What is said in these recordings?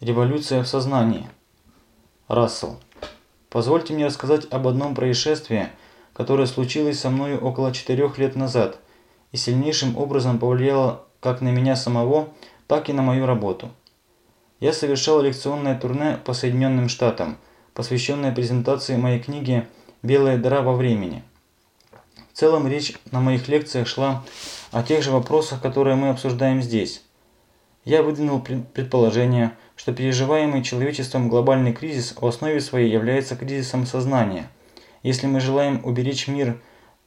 Революция в сознании. Рассел. Позвольте мне рассказать об одном происшествии, которое случилось со мной около четырех лет назад и сильнейшим образом повлияло как на меня самого, так и на мою работу. Я совершал лекционное турне по Соединенным Штатам, посвященное презентации моей книги «Белая дыра во времени». В целом речь на моих лекциях шла о тех же вопросах, которые мы обсуждаем здесь. Я выдвинул предположение, что переживаемый человечеством глобальный кризис в основе своей является кризисом сознания. Если мы желаем уберечь мир,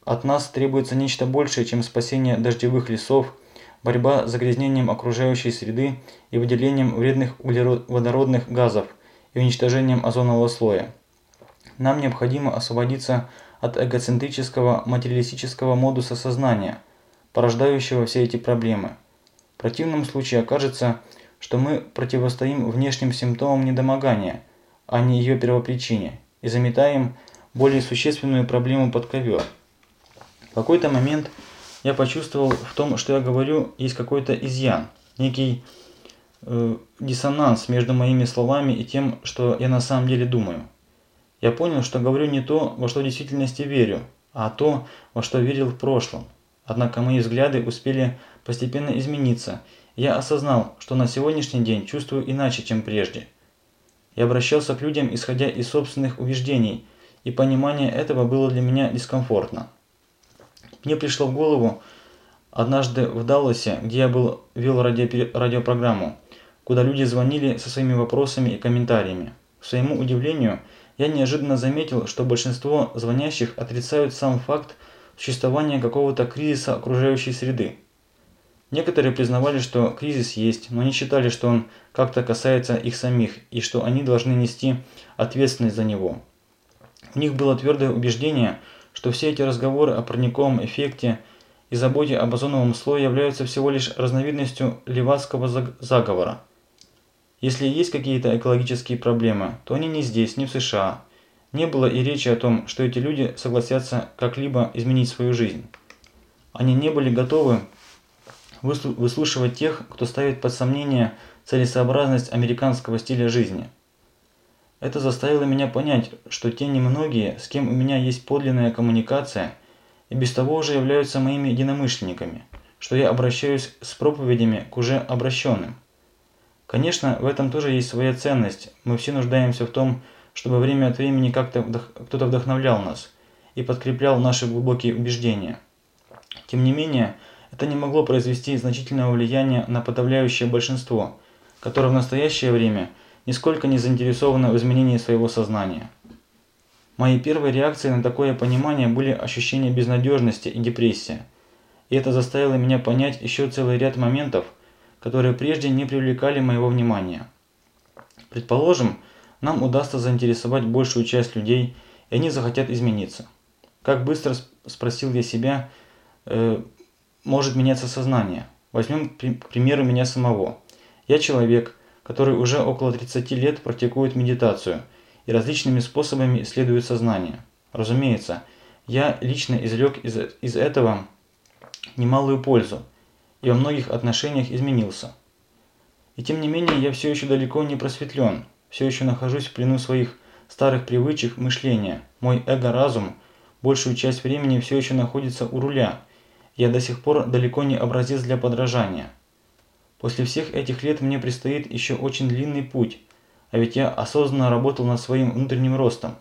от нас требуется нечто большее, чем спасение дождевых лесов, борьба с загрязнением окружающей среды и выделением вредных углеродных газов и уничтожением озонового слоя. Нам необходимо освободиться от эгоцентрического материалистического модуса сознания, порождающего все эти проблемы. В противном случае окажется, что мы противостоим внешним симптомам недомогания, а не ее первопричине, и заметаем более существенную проблему под ковер. В какой-то момент я почувствовал в том, что я говорю, есть какой-то изъян, некий э, диссонанс между моими словами и тем, что я на самом деле думаю. Я понял, что говорю не то, во что в действительности верю, а то, во что верил в прошлом. Однако мои взгляды успели постепенно измениться – я осознал, что на сегодняшний день чувствую иначе, чем прежде. Я обращался к людям, исходя из собственных убеждений, и понимание этого было для меня дискомфортно. Мне пришло в голову однажды в Далласе, где я был, вел радио, радиопрограмму, куда люди звонили со своими вопросами и комментариями. К своему удивлению, я неожиданно заметил, что большинство звонящих отрицают сам факт существования какого-то кризиса окружающей среды. Некоторые признавали, что кризис есть, но не считали, что он как-то касается их самих и что они должны нести ответственность за него. У них было твердое убеждение, что все эти разговоры о парниковом эффекте и заботе об озоновом слое являются всего лишь разновидностью левацкого заговора. Если есть какие-то экологические проблемы, то они не здесь, не в США. Не было и речи о том, что эти люди согласятся как-либо изменить свою жизнь. Они не были готовы выслушивать тех, кто ставит под сомнение целесообразность американского стиля жизни. Это заставило меня понять, что те немногие, с кем у меня есть подлинная коммуникация, и без того уже являются моими единомышленниками, что я обращаюсь с проповедями к уже обращенным. Конечно, в этом тоже есть своя ценность. Мы все нуждаемся в том, чтобы время от времени как-то вдох... кто-то вдохновлял нас и подкреплял наши глубокие убеждения. Тем не менее, это не могло произвести значительного влияния на подавляющее большинство, которое в настоящее время нисколько не заинтересовано в изменении своего сознания. Моей первой реакцией на такое понимание были ощущения безнадежности и депрессия. И это заставило меня понять еще целый ряд моментов, которые прежде не привлекали моего внимания. Предположим, нам удастся заинтересовать большую часть людей, и они захотят измениться. Как быстро, спросил я себя, э, может меняться сознание. Возьмем к примеру меня самого. Я человек, который уже около 30 лет практикует медитацию и различными способами исследует сознание. Разумеется, я лично извлек из, из этого немалую пользу и во многих отношениях изменился. И тем не менее я все еще далеко не просветлен, все еще нахожусь в плену своих старых привычек мышления. Мой эго-разум большую часть времени все еще находится у руля – я до сих пор далеко не образец для подражания. После всех этих лет мне предстоит еще очень длинный путь, а ведь я осознанно работал над своим внутренним ростом.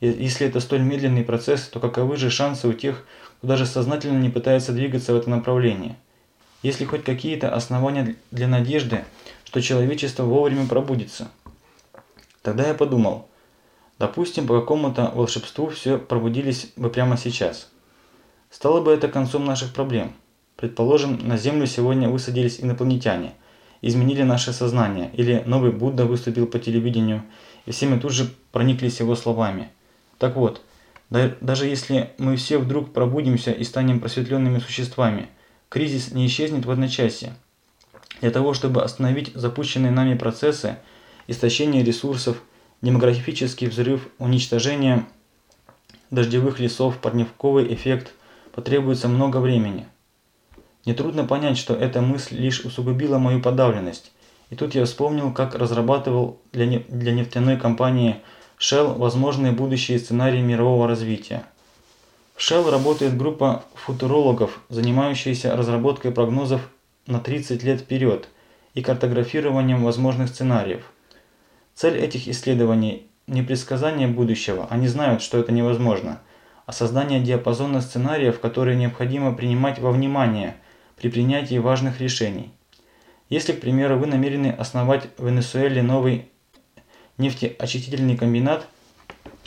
И если это столь медленный процесс, то каковы же шансы у тех, кто даже сознательно не пытается двигаться в это направление? Есть ли хоть какие-то основания для надежды, что человечество вовремя пробудится? Тогда я подумал, допустим, по какому-то волшебству все пробудились бы прямо сейчас – Стало бы это концом наших проблем. Предположим, на Землю сегодня высадились инопланетяне, изменили наше сознание, или новый Будда выступил по телевидению, и все мы тут же прониклись его словами. Так вот, да, даже если мы все вдруг пробудимся и станем просветленными существами, кризис не исчезнет в одночасье. Для того, чтобы остановить запущенные нами процессы, истощение ресурсов, демографический взрыв, уничтожение дождевых лесов, парниковый эффект – потребуется много времени. Нетрудно понять, что эта мысль лишь усугубила мою подавленность, И тут я вспомнил, как разрабатывал для, не, для нефтяной компании Shell возможные будущие сценарии мирового развития. В Shell работает группа футурологов, занимающаяся разработкой прогнозов на 30 лет вперед и картографированием возможных сценариев. Цель этих исследований – не предсказание будущего, они знают, что это невозможно, создание диапазона сценариев, которые необходимо принимать во внимание при принятии важных решений. Если, к примеру, вы намерены основать в Венесуэле новый нефтеочистительный комбинат,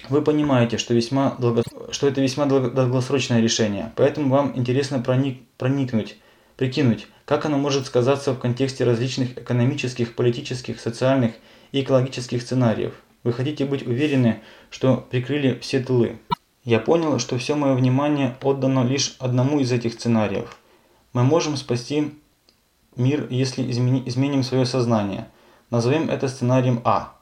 вы понимаете, что, весьма долго... что это весьма долгосрочное решение, поэтому вам интересно проник... проникнуть, прикинуть, как оно может сказаться в контексте различных экономических, политических, социальных и экологических сценариев. Вы хотите быть уверены, что прикрыли все тылы. Я понял, что все мое внимание отдано лишь одному из этих сценариев. Мы можем спасти мир, если измени... изменим свое сознание. Назовем это сценарием А.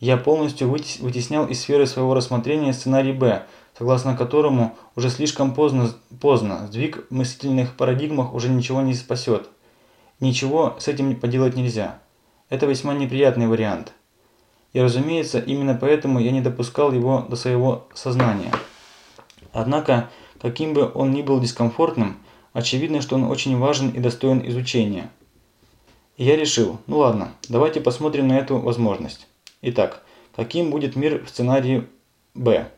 Я полностью вытеснял из сферы своего рассмотрения сценарий Б, согласно которому уже слишком поздно, поздно сдвиг в мыслительных парадигмах уже ничего не спасет. Ничего с этим поделать нельзя. Это весьма неприятный вариант. И разумеется, именно поэтому я не допускал его до своего сознания. Однако, каким бы он ни был дискомфортным, очевидно, что он очень важен и достоин изучения. И я решил, ну ладно, давайте посмотрим на эту возможность. Итак, каким будет мир в сценарии Б?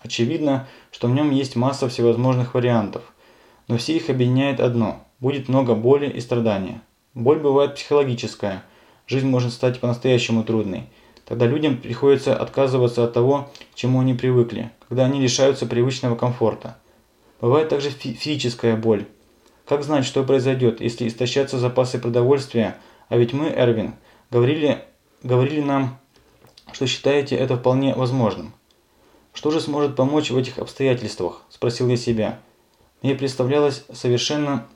Очевидно, что в нем есть масса всевозможных вариантов, но все их объединяет одно – будет много боли и страдания. Боль бывает психологическая, жизнь может стать по-настоящему трудной. Тогда людям приходится отказываться от того, к чему они привыкли, когда они лишаются привычного комфорта. Бывает также физическая боль. Как знать, что произойдет, если истощатся запасы продовольствия, а ведь мы, Эрвин, говорили, говорили нам что считаете это вполне возможным. Что же сможет помочь в этих обстоятельствах? Спросил я себя. Мне представлялось совершенно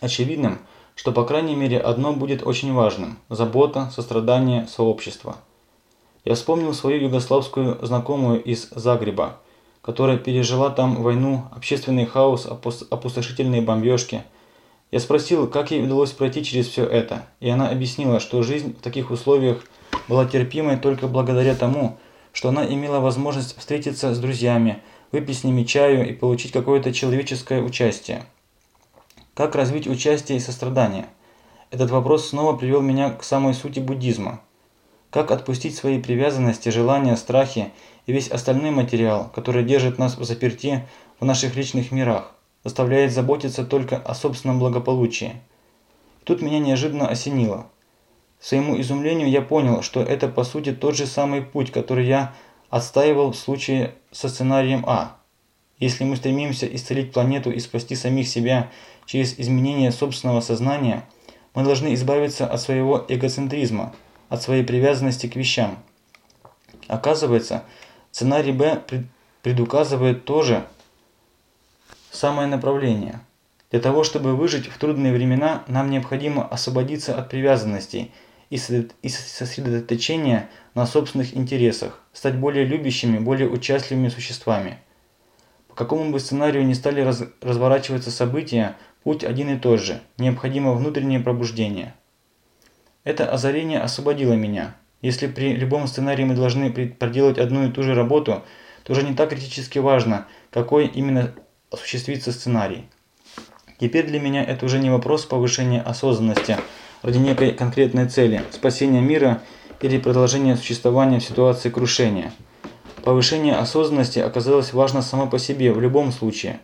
очевидным, что по крайней мере одно будет очень важным – забота, сострадание, сообщество. Я вспомнил свою югославскую знакомую из Загреба, которая пережила там войну, общественный хаос, опустошительные бомбежки. Я спросил, как ей удалось пройти через все это, и она объяснила, что жизнь в таких условиях – была терпимой только благодаря тому, что она имела возможность встретиться с друзьями, выпить с ними чаю и получить какое-то человеческое участие. Как развить участие и сострадание? Этот вопрос снова привел меня к самой сути буддизма. Как отпустить свои привязанности, желания, страхи и весь остальной материал, который держит нас в заперти в наших личных мирах, заставляет заботиться только о собственном благополучии. Тут меня неожиданно осенило – Своему изумлению я понял, что это по сути тот же самый путь, который я отстаивал в случае со сценарием А. Если мы стремимся исцелить планету и спасти самих себя через изменение собственного сознания, мы должны избавиться от своего эгоцентризма, от своей привязанности к вещам. Оказывается, сценарий Б предуказывает тоже самое направление. Для того, чтобы выжить в трудные времена, нам необходимо освободиться от привязанностей – и сосредоточения на собственных интересах, стать более любящими, более участливыми существами. По какому бы сценарию ни стали раз, разворачиваться события, путь один и тот же – необходимо внутреннее пробуждение. Это озарение освободило меня. Если при любом сценарии мы должны проделать одну и ту же работу, то уже не так критически важно, какой именно осуществится сценарий. Теперь для меня это уже не вопрос повышения осознанности – ради некой конкретной цели – спасения мира или продолжения существования в ситуации крушения. Повышение осознанности оказалось важно само по себе в любом случае.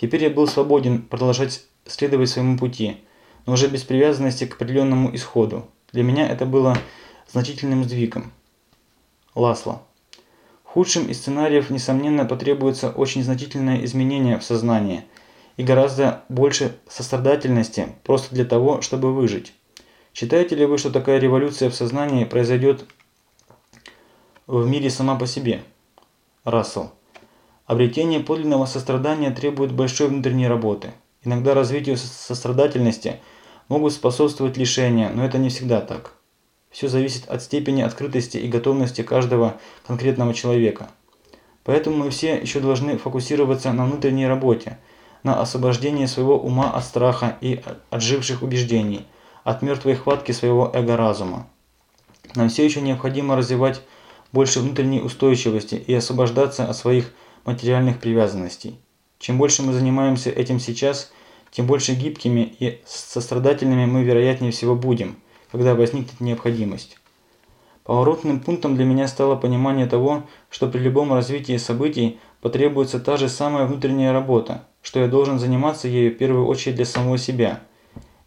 Теперь я был свободен продолжать следовать своему пути, но уже без привязанности к определенному исходу. Для меня это было значительным сдвигом. Ласло. Худшим из сценариев, несомненно, потребуется очень значительное изменение в сознании и гораздо больше сострадательности просто для того, чтобы выжить. Считаете ли вы, что такая революция в сознании произойдет в мире сама по себе? Рассел. Обретение подлинного сострадания требует большой внутренней работы. Иногда развитию сострадательности могут способствовать лишения, но это не всегда так. Все зависит от степени открытости и готовности каждого конкретного человека. Поэтому мы все еще должны фокусироваться на внутренней работе, на освобождении своего ума от страха и отживших убеждений – от мертвой хватки своего эго-разума. Нам все еще необходимо развивать больше внутренней устойчивости и освобождаться от своих материальных привязанностей. Чем больше мы занимаемся этим сейчас, тем больше гибкими и сострадательными мы вероятнее всего будем, когда возникнет необходимость. Поворотным пунктом для меня стало понимание того, что при любом развитии событий потребуется та же самая внутренняя работа, что я должен заниматься ею в первую очередь для самого себя.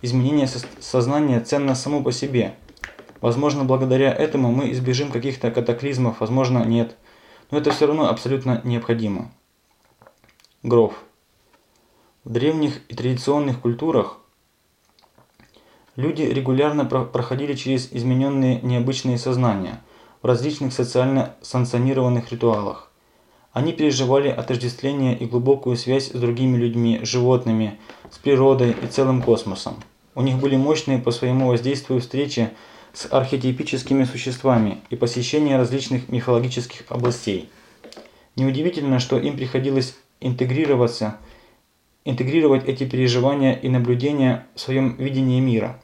Изменение сознания ценно само по себе. Возможно, благодаря этому мы избежим каких-то катаклизмов, возможно, нет. Но это все равно абсолютно необходимо. Гров. В древних и традиционных культурах люди регулярно проходили через измененные необычные сознания в различных социально санкционированных ритуалах. Они переживали отождествление и глубокую связь с другими людьми, животными, с природой и целым космосом. У них были мощные по своему воздействию встречи с архетипическими существами и посещение различных мифологических областей. Неудивительно, что им приходилось интегрироваться, интегрировать эти переживания и наблюдения в своем видении мира.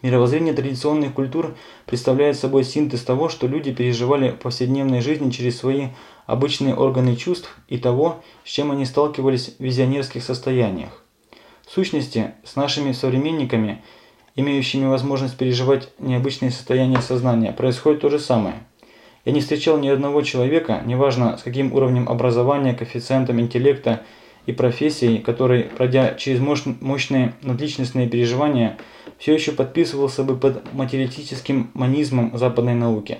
Мировоззрение традиционных культур представляет собой синтез того, что люди переживали в повседневной жизни через свои обычные органы чувств и того, с чем они сталкивались в визионерских состояниях. В сущности, с нашими современниками, имеющими возможность переживать необычные состояния сознания, происходит то же самое. Я не встречал ни одного человека, неважно с каким уровнем образования, коэффициентом интеллекта и профессией, который, пройдя через мощные надличностные переживания, все еще подписывался бы под материалистическим манизмом западной науки.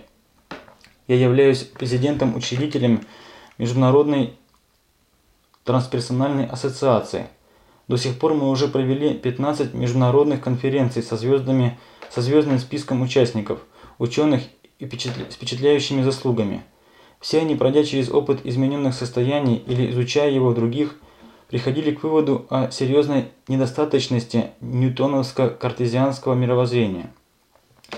Я являюсь президентом-учредителем Международной трансперсональной ассоциации. До сих пор мы уже провели 15 международных конференций со, звездами, со звездным списком участников, ученых и впечатляющими заслугами. Все они, пройдя через опыт измененных состояний или изучая его в других, приходили к выводу о серьезной недостаточности ньютоновско-картезианского мировоззрения.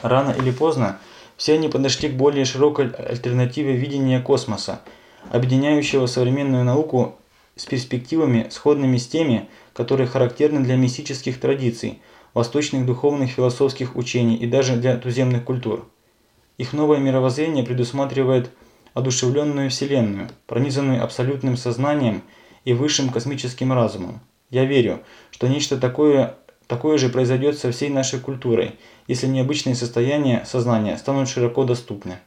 Рано или поздно все они подошли к более широкой альтернативе видения космоса, объединяющего современную науку с перспективами, сходными с теми, которые характерны для мистических традиций, восточных духовных философских учений и даже для туземных культур. Их новое мировоззрение предусматривает одушевленную Вселенную, пронизанную абсолютным сознанием и высшим космическим разумом. Я верю, что нечто такое Такое же произойдет со всей нашей культурой, если необычные состояния сознания станут широко доступны.